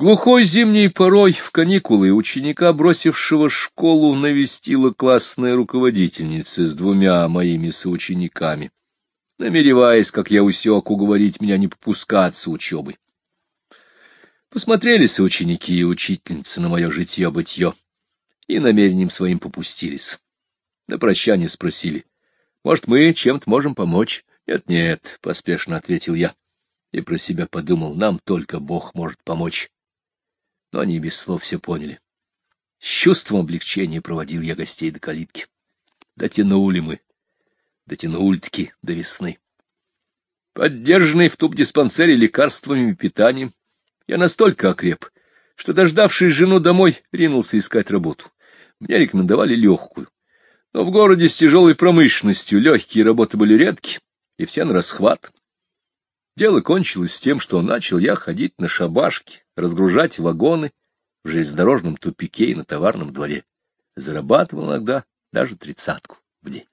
Глухой зимней порой в каникулы ученика, бросившего школу, навестила классная руководительница с двумя моими соучениками, намереваясь, как я усек, уговорить меня не попускаться учебы. Посмотрели соученики и учительницы на мое житье-бытье и намерением своим попустились. На прощание спросили, может, мы чем-то можем помочь? Нет-нет, — поспешно ответил я и про себя подумал, нам только Бог может помочь но они без слов все поняли. С чувством облегчения проводил я гостей до калитки. Дотянули мы, дотянули-таки до весны. Поддержанный в туб-диспансере лекарствами и питанием, я настолько окреп, что, дождавшись жену домой, ринулся искать работу. Мне рекомендовали легкую. Но в городе с тяжелой промышленностью легкие работы были редки, и все на расхват. Дело кончилось тем, что начал я ходить на шабашки, разгружать вагоны в железнодорожном тупике и на товарном дворе. Зарабатывал иногда даже тридцатку в день.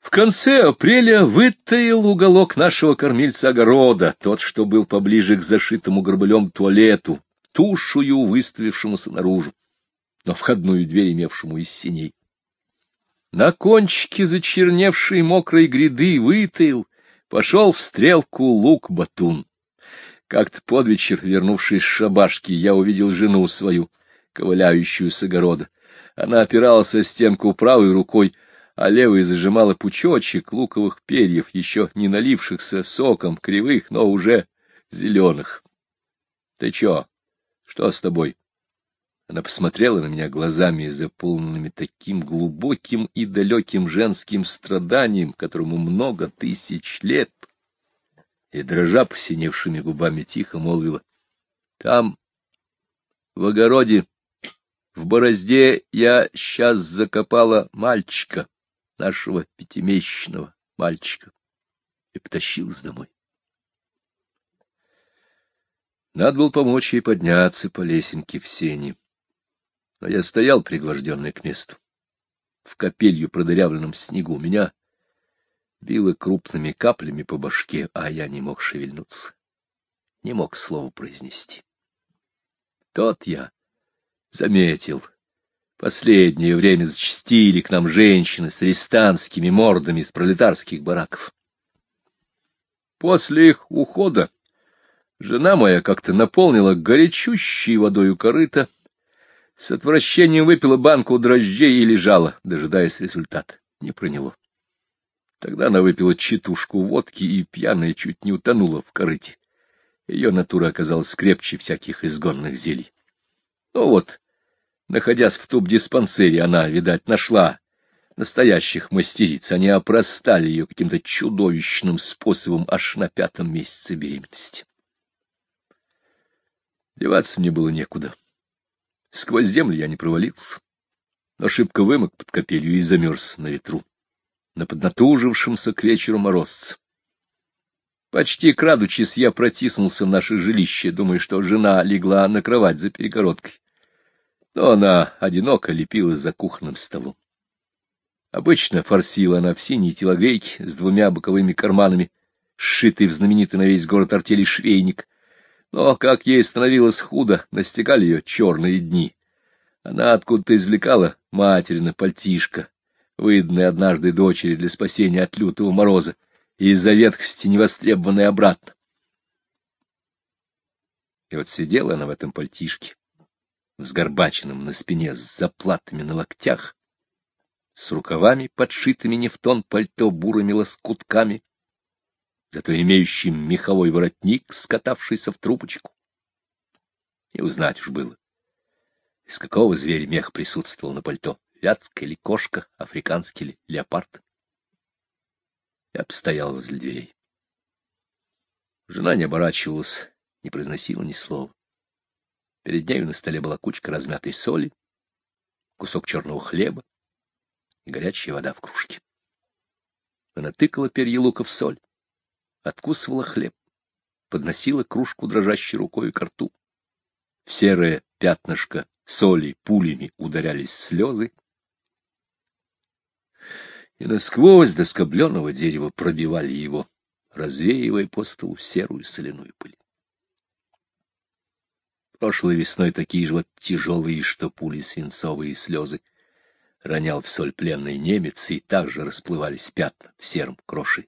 В конце апреля вытаил уголок нашего кормильца огорода, тот, что был поближе к зашитому горбылем туалету, тушую, выставившемуся наружу, но входную дверь имевшему из синей. На кончике зачерневшей мокрой гряды вытаил, пошел в стрелку лук-батун. Как-то под вечер, вернувшись с шабашки, я увидел жену свою, ковыляющую с огорода. Она опиралась о стенку правой рукой, а левой зажимала пучочек луковых перьев, еще не налившихся соком, кривых, но уже зеленых. — Ты чё? Что с тобой? Она посмотрела на меня глазами, заполненными таким глубоким и далеким женским страданием, которому много тысяч лет, и, дрожа посиневшими губами, тихо молвила. — Там, в огороде, в борозде, я сейчас закопала мальчика, нашего пятимесячного мальчика, и потащилась домой. Надо было помочь ей подняться по лесенке в сене но я стоял пригвожденный к месту. В капелью продырявленном снегу меня било крупными каплями по башке, а я не мог шевельнуться, не мог слова произнести. Тот я заметил. Последнее время зачастили к нам женщины с арестанскими мордами из пролетарских бараков. После их ухода жена моя как-то наполнила горячущей водою корыто, с отвращением выпила банку дрожжей и лежала, дожидаясь результата. Не проняло. Тогда она выпила читушку водки и пьяная чуть не утонула в корыте. Ее натура оказалась крепче всяких изгонных зелий. Ну вот, находясь в туб-диспансере, она, видать, нашла настоящих мастериц. Они опростали ее каким-то чудовищным способом аж на пятом месяце беременности. Деваться мне было некуда. Сквозь землю я не провалился, но шибко вымок под капелью и замерз на ветру, на поднатужившемся к вечеру морозце. Почти крадучись, я протиснулся в наше жилище, думая, что жена легла на кровать за перегородкой. Но она одиноко лепила за кухонным столом. Обычно форсила она в синей телогрейке с двумя боковыми карманами, сшитый в знаменитый на весь город артели швейник, но, как ей становилось худо, настигали ее черные дни. Она откуда-то извлекала материна пальтишко, выданное однажды дочери для спасения от лютого мороза, и из-за ветхости невостребованное обратно. И вот сидела она в этом пальтишке, взгорбаченном на спине, с заплатами на локтях, с рукавами, подшитыми не в тон пальто бурыми лоскутками, зато имеющим меховой воротник, скатавшийся в трубочку. И узнать уж было, из какого зверя мех присутствовал на пальто, вятская или кошка, африканский или леопард. Я постоял возле дверей. Жена не оборачивалась, не произносила ни слова. Перед нею на столе была кучка размятой соли, кусок черного хлеба и горячая вода в кружке. Она тыкала перья лука в соль, откусывала хлеб, подносила кружку дрожащей рукой к рту. В серое пятнышко соли пулями ударялись слезы, и насквозь до скобленного дерева пробивали его, развеивая по столу серую соляную пыль. Прошлой весной такие же вот тяжелые, что пули свинцовые слезы. Ронял в соль пленный немец, и также расплывались пятна в сером кроши.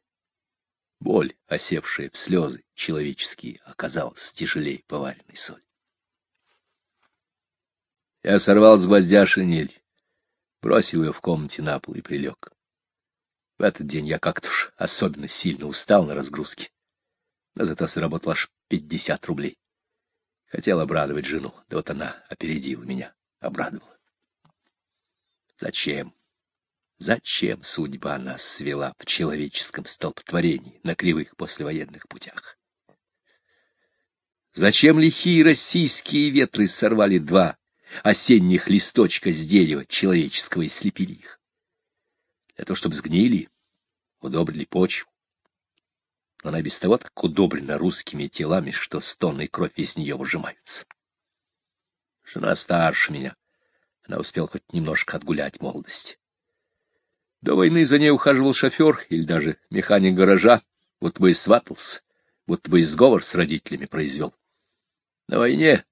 Боль, осевшая в слезы человеческие, оказалась тяжелее поваренной соли. Я сорвал с гвоздя шинель, бросил ее в комнате на пол и прилег. В этот день я как-то уж особенно сильно устал на разгрузке, но зато заработал аж пятьдесят рублей. Хотел обрадовать жену, да вот она опередила меня, обрадовала. Зачем? Зачем судьба нас свела в человеческом столпотворении на кривых послевоенных путях? Зачем лихие российские ветры сорвали два осенних листочка с дерева человеческого и слепили их? Для того, чтобы сгнили, удобрили почву, она без того так удобрена русскими телами, что стонны и кровь из нее выжимаются. Жена старше меня. Она успела хоть немножко отгулять молодость. До войны за ней ухаживал шофер или даже механик гаража, вот бы и сватался, вот бы и сговор с родителями произвел. На войне,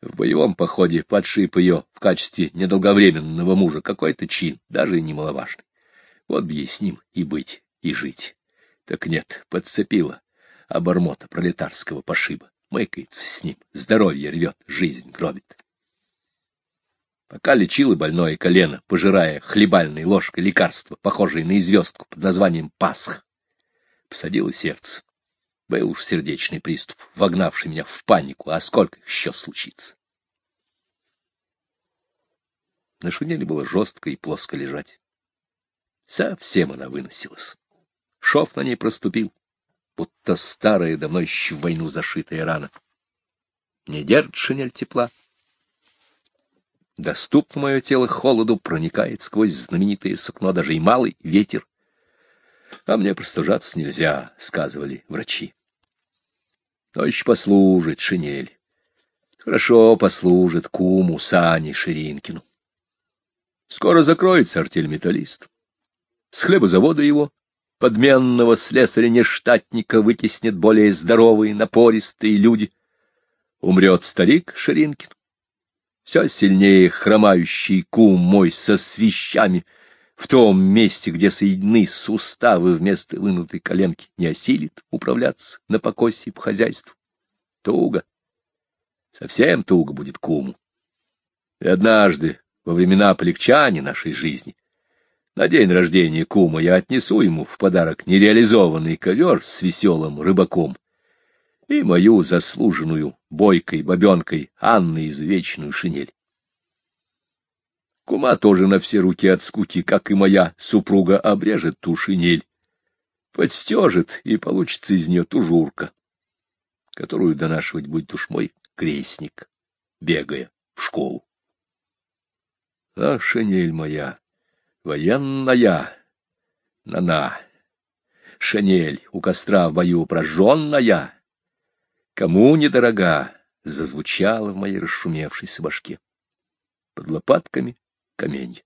в боевом походе, подшип ее в качестве недолговременного мужа какой-то чин, даже и немаловажный. Вот бы ей с ним и быть, и жить. Так нет, подцепила обормота пролетарского пошиба. Мыкается с ним, здоровье рвет, жизнь гробит. Пока лечила больное колено, пожирая хлебальной ложкой лекарство, похожее на звездку под названием Пасх, посадило сердце. Был уж сердечный приступ, вогнавший меня в панику, а сколько еще случится? На шинели было жестко и плоско лежать. Совсем она выносилась. Шов на ней проступил, будто старая, давно еще в войну зашитая рана. Не держит шинель тепла. Доступно мое тело холоду, проникает сквозь знаменитое сукно даже и малый ветер. А мне простужаться нельзя, — сказывали врачи. Но еще послужит шинель. Хорошо послужит куму Сане Ширинкину. Скоро закроется артель металлист. С хлебозавода его подменного слесаря-нештатника вытеснят более здоровые, напористые люди. Умрет старик Ширинкин. Все сильнее хромающий кум мой со свищами в том месте, где соединены суставы вместо вынутой коленки, не осилит управляться на покосе по хозяйству. Туго. Совсем туго будет куму. И однажды, во времена полегчания нашей жизни, на день рождения кума я отнесу ему в подарок нереализованный ковер с веселым рыбаком и мою заслуженную бойкой бабенкой Анны извечную шинель. Кума тоже на все руки от скуки, как и моя супруга, обрежет ту шинель, подстежит, и получится из нее тужурка, которую донашивать будет уж мой крестник, бегая в школу. А шинель моя! Военная, нана, шинель у костра в бою прожженная, кому недорога, зазвучала в моей расшумевшейся башке. Под лопатками камень.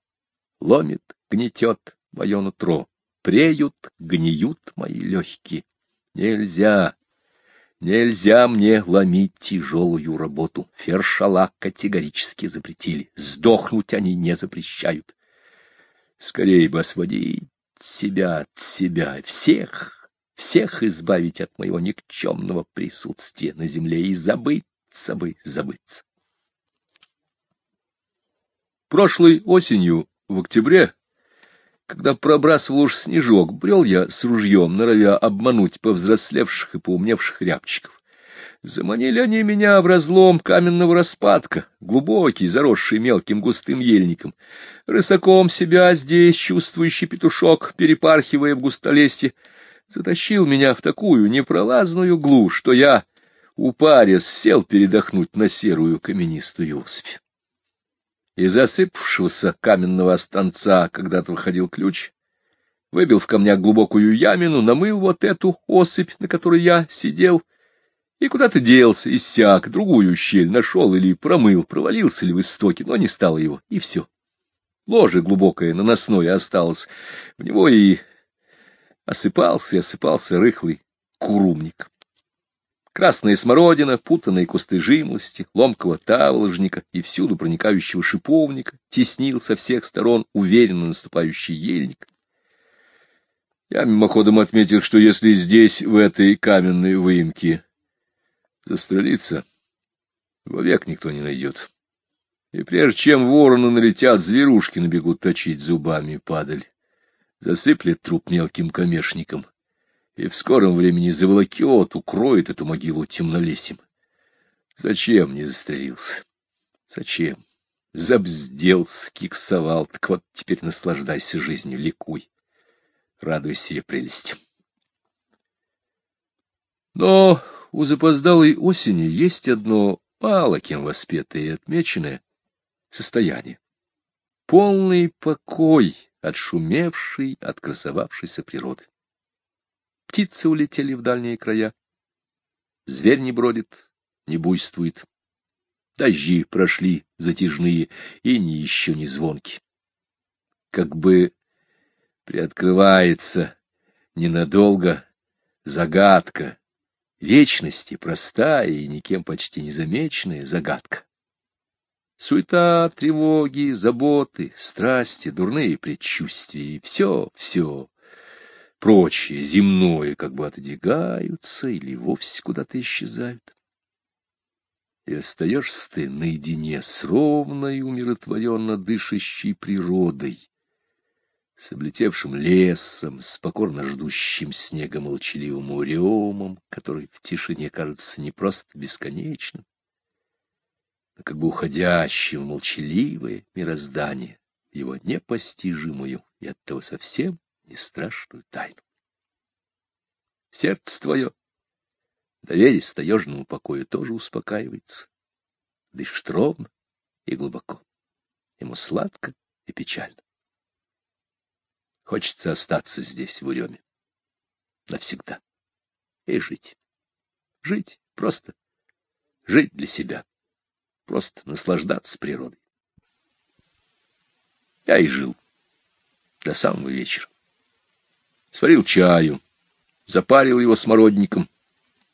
Ломит, гнетет мое нутро, преют, гниют мои легкие. Нельзя, нельзя мне ломить тяжелую работу. Фершала категорически запретили, сдохнуть они не запрещают. Скорее бы освободить себя от себя, всех, всех избавить от моего никчемного присутствия на земле и забыться бы, забыться. Прошлой осенью, в октябре, когда пробрасывал уж снежок, брел я с ружьем, норовя обмануть повзрослевших и поумневших рябчиков. Заманили они меня в разлом каменного распадка, глубокий, заросший мелким густым ельником. Рысаком себя здесь, чувствующий петушок, перепархивая в густолесье, затащил меня в такую непролазную глушь, что я, упарясь, сел передохнуть на серую каменистую осыпь. Из засыпавшегося каменного останца когда-то выходил ключ, выбил в камнях глубокую ямину, намыл вот эту осыпь, на которой я сидел, — и куда-то делся, иссяк, другую щель нашел или промыл, провалился ли в истоке, но не стало его, и все. Ложе глубокое, наносное осталось, в него и осыпался и осыпался рыхлый курумник. Красная смородина, путанные кусты жимлости, ломкого таволожника и всюду проникающего шиповника теснил со всех сторон уверенно наступающий ельник. Я мимоходом отметил, что если здесь, в этой каменной выемке, застрелиться, вовек никто не найдет. И прежде чем вороны налетят, зверушки набегут точить зубами падаль, засыплет труп мелким камешником — и в скором времени заволокет, укроет эту могилу темнолесим. Зачем не застрелился? Зачем? Забздел, скиксовал, так вот теперь наслаждайся жизнью, ликуй, радуйся себе прелести. Но у запоздалой осени есть одно мало кем воспетое и отмеченное состояние. Полный покой от шумевшей, от красовавшейся природы. Птицы улетели в дальние края. Зверь не бродит, не буйствует. Дожди прошли затяжные, и не еще не звонки. Как бы приоткрывается ненадолго загадка вечности, простая и никем почти незамеченная загадка. Суета, тревоги, заботы, страсти, дурные предчувствия и все, все прочее земное как бы отодвигаются или вовсе куда-то исчезают. И остаешься ты наедине с ровной, умиротворенно дышащей природой, с облетевшим лесом, с покорно ждущим снегом молчаливым уремом, который в тишине кажется не просто бесконечным, как бы уходящим в молчаливое мироздание, его непостижимую и оттого совсем и страшную тайну. Сердце твое, доверясь таежному покою, тоже успокаивается, дышит ровно и глубоко. Ему сладко и печально. Хочется остаться здесь, в Уреме, навсегда, и жить. Жить просто, жить для себя, просто наслаждаться природой. Я и жил до самого вечера сварил чаю, запарил его смородником,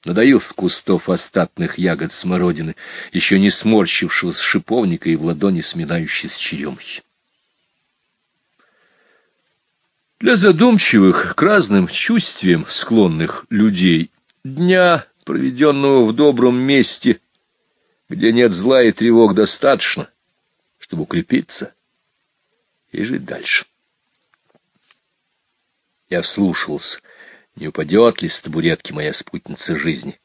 надоил с кустов остатных ягод смородины, еще не сморщившегося шиповника и в ладони сминающей с черемхи. Для задумчивых, к разным чувствиям склонных людей, дня, проведенного в добром месте, где нет зла и тревог, достаточно, чтобы укрепиться и жить дальше. Я вслушивался, не упадет ли с табуретки моя спутница жизни.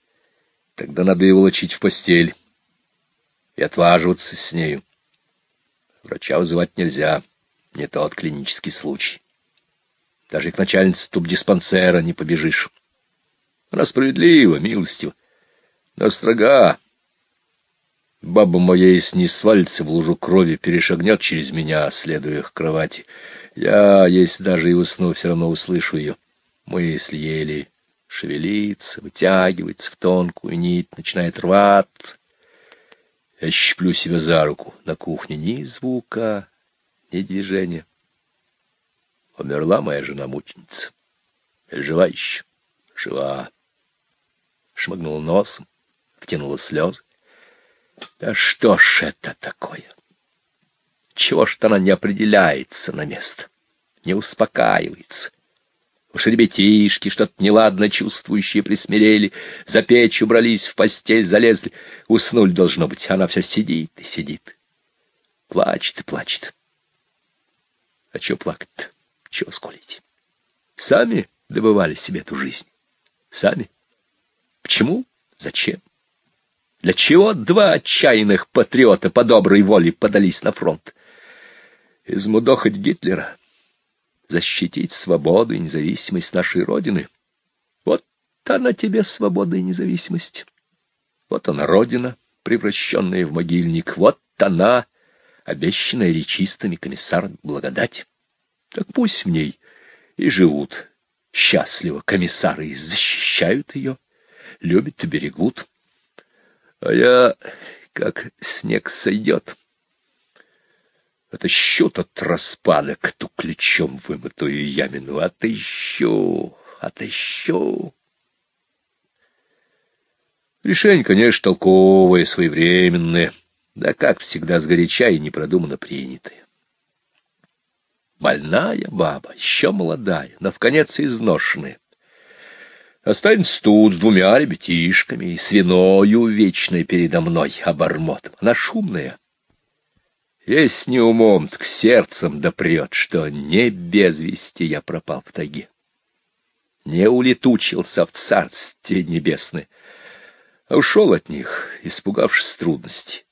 Тогда надо ее волочить в постель и отваживаться с нею. Врача вызывать нельзя, не тот клинический случай. Даже к начальнице тубдиспансера не побежишь. Она справедлива, милостива, но строга. Баба моя, если не свалится в лужу крови, перешагнет через меня, следуя к кровати — я, если даже и усну, все равно услышу ее. Мысль еле шевелится, вытягивается в тонкую нить, начинает рваться. Я щеплю себя за руку. На кухне ни звука, ни движения. Умерла моя жена-мученица. Жива еще? Жива. Шмыгнула носом, втянула слезы. Да что ж это такое? Чего ж она не определяется на место, не успокаивается? Уж ребятишки, что-то неладно чувствующие, присмирели, за печь убрались, в постель залезли. Уснули, должно быть, она все сидит и сидит. Плачет и плачет. А чего плакать-то? Чего сколить? Сами добывали себе эту жизнь. Сами. Почему? Зачем? Для чего два отчаянных патриота по доброй воле подались на фронт? измудохать Гитлера, защитить свободу и независимость нашей Родины. Вот она тебе свобода и независимость. Вот она Родина, превращенная в могильник. Вот она, обещанная речистами комиссар благодать. Так пусть в ней и живут счастливо комиссары и защищают ее, любят и берегут. А я, как снег сойдет, Отыщу тот распадок, ту ключом вымытую ямину, отыщу, отыщу. Решение, конечно, толковое, своевременное, да, как всегда, сгоряча и непродуманно принятое. Больная баба, еще молодая, но в конец изношенная. Останется тут с двумя ребятишками и с виною вечной передо мной обормотом. Она шумная. Есть не умом, так сердцем допрет, что не без вести я пропал в тайге. Не улетучился в царстве небесное, а ушел от них, испугавшись трудностей,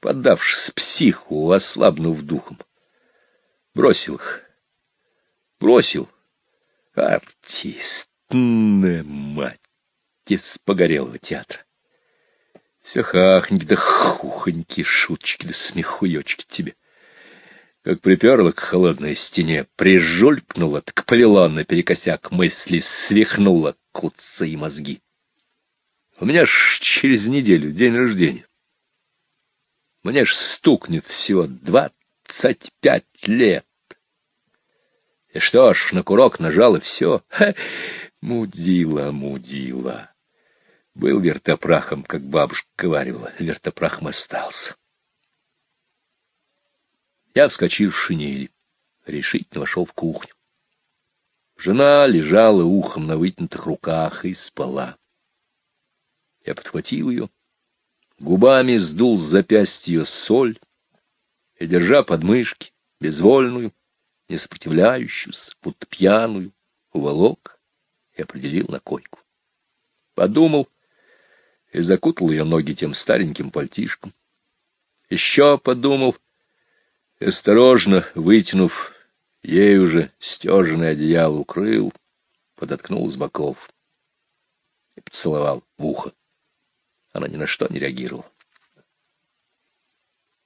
поддавшись психу, ослабнув духом. Бросил их. Бросил. Артистная мать из погорелого театра. Все хахоньки да хухоньки, шуточки да смехуёчки тебе. Как приперла к холодной стене, прижулькнула, так повела наперекосяк мысли, свихнула куца и мозги. У меня ж через неделю день рождения. Мне ж стукнет всего двадцать пять лет. И что ж, на курок нажал, и все. Ха, мудила, мудила. Был вертопрахом, как бабушка говорила, вертопрахом остался. Я вскочил в шинели, решительно вошел в кухню. Жена лежала ухом на вытянутых руках и спала. Я подхватил ее, губами сдул с запястья соль и, держа подмышки, безвольную, не сопротивляющуюся, будто пьяную, уволок и определил на койку. Подумал и закутал ее ноги тем стареньким пальтишком. Еще подумал, осторожно вытянув, ей уже стеженное одеяло укрыл, подоткнул с боков и поцеловал в ухо. Она ни на что не реагировала.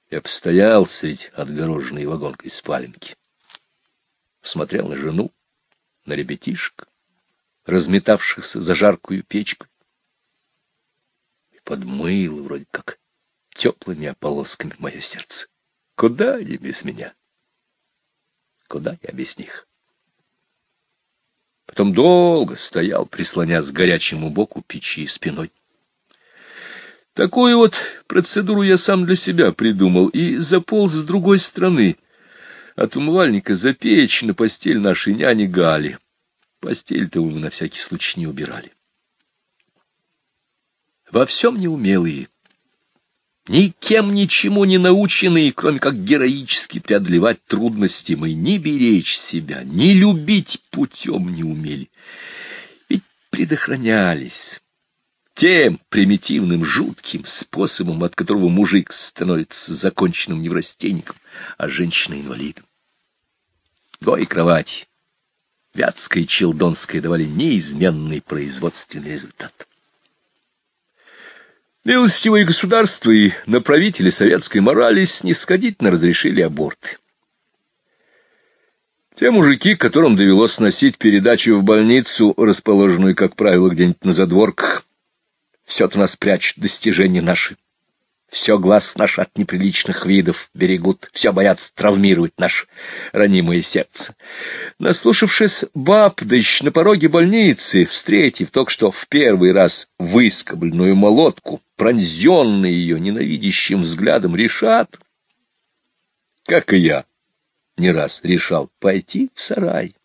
Я постоял средь отгороженной вагонкой спаленки смотрел на жену, на ребятишек, разметавшихся за жаркую печку, и подмыл вроде как теплыми ополосками мое сердце. Куда они без меня? Куда я без них? Потом долго стоял, прислонясь к горячему боку печи спиной. Такую вот процедуру я сам для себя придумал и заполз с другой стороны — от умывальника за печь на постель нашей няни Гали. Постель-то мы на всякий случай не убирали. Во всем неумелые, никем ничему не наученные, кроме как героически преодолевать трудности, мы ни беречь себя, ни любить путем не умели. Ведь предохранялись тем примитивным, жутким способом, от которого мужик становится законченным неврастенником, а женщина — инвалидом. Гой кровать, Вятская и Челдонская давали неизменный производственный результат. Милостивые государства и направители советской морали снисходительно разрешили аборты. Те мужики, которым довелось носить передачу в больницу, расположенную, как правило, где-нибудь на задворках, все-то нас прячут достижения наши. Все глаз наш от неприличных видов берегут, все боятся травмировать наше ранимое сердце. Наслушавшись баб, да еще на пороге больницы, встретив только что в первый раз выскобленную молотку, пронзенные ее ненавидящим взглядом, решат, как и я не раз решал, пойти в сарай,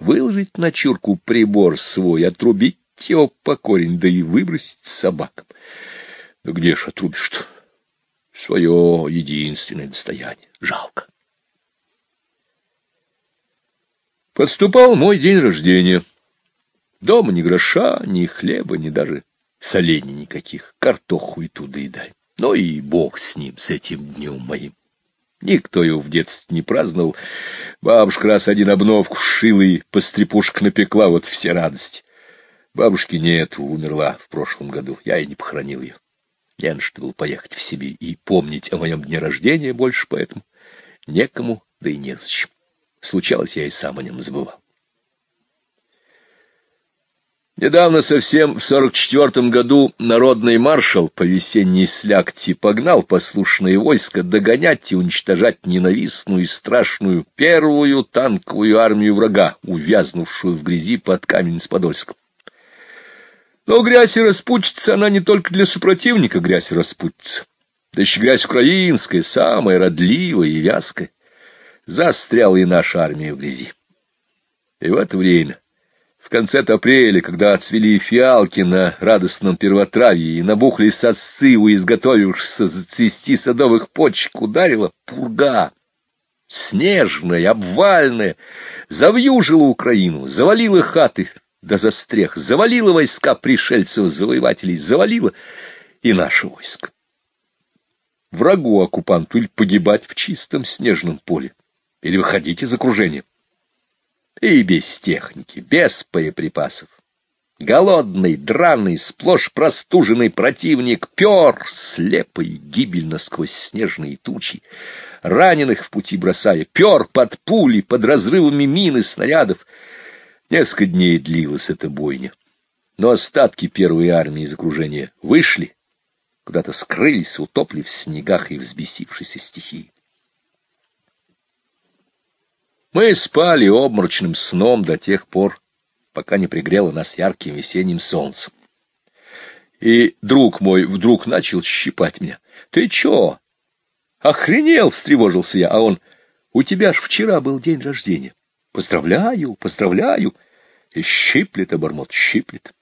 выложить на чурку прибор свой, отрубить его по корень, да и выбросить собакам. Где ж отрубишь-то? Свое единственное достояние. Жалко. Подступал мой день рождения. Дома ни гроша, ни хлеба, ни даже солений никаких. Картоху и туда и дай. Но и бог с ним, с этим днем моим. Никто его в детстве не праздновал. Бабушка раз один обновку шила и пострепушек напекла, вот все радости. Бабушки нет, умерла в прошлом году. Я и не похоронил ее. Не на что было поехать в себе и помнить о моем дне рождения больше, поэтому некому, да и незачем. Случалось, я и сам о нем забывал. Недавно совсем, в сорок четвертом году, народный маршал по весенней слякти погнал послушное войско догонять и уничтожать ненавистную и страшную первую танковую армию врага, увязнувшую в грязи под Каменец-Подольском. Но грязь и распутится, она не только для супротивника грязь и распутится. Да еще грязь украинская, самая родливая и вязкая. Застряла и наша армия в грязи. И в это время, в конце апреля, когда отцвели фиалки на радостном первотравье и набухли сосцы у изготовившихся зацвести садовых почек, ударила пурга, снежная, обвальная, завьюжила Украину, завалила хаты до застрех, завалила войска пришельцев-завоевателей, завалила и наше войско. Врагу оккупанту или погибать в чистом снежном поле, или выходить из окружения. И без техники, без боеприпасов. Голодный, драный, сплошь простуженный противник пер слепо и гибельно сквозь снежные тучи, раненых в пути бросая, пер под пули, под разрывами мин и снарядов. Несколько дней длилась эта бойня, но остатки первой армии из окружения вышли, куда-то скрылись, утопли в снегах и взбесившейся стихии. Мы спали обморочным сном до тех пор, пока не пригрело нас ярким весенним солнцем. И друг мой вдруг начал щипать меня. — Ты чё? Охренел, — встревожился я, а он... — У тебя ж вчера был день рождения. Поздравляю, поздравляю. И щиплет, обормот, щиплет.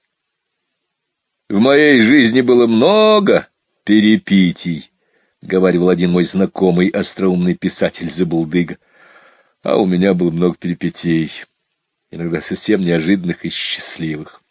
В моей жизни было много перепитий, — говорил один мой знакомый остроумный писатель Забулдыга. А у меня было много перипетий, иногда совсем неожиданных и счастливых.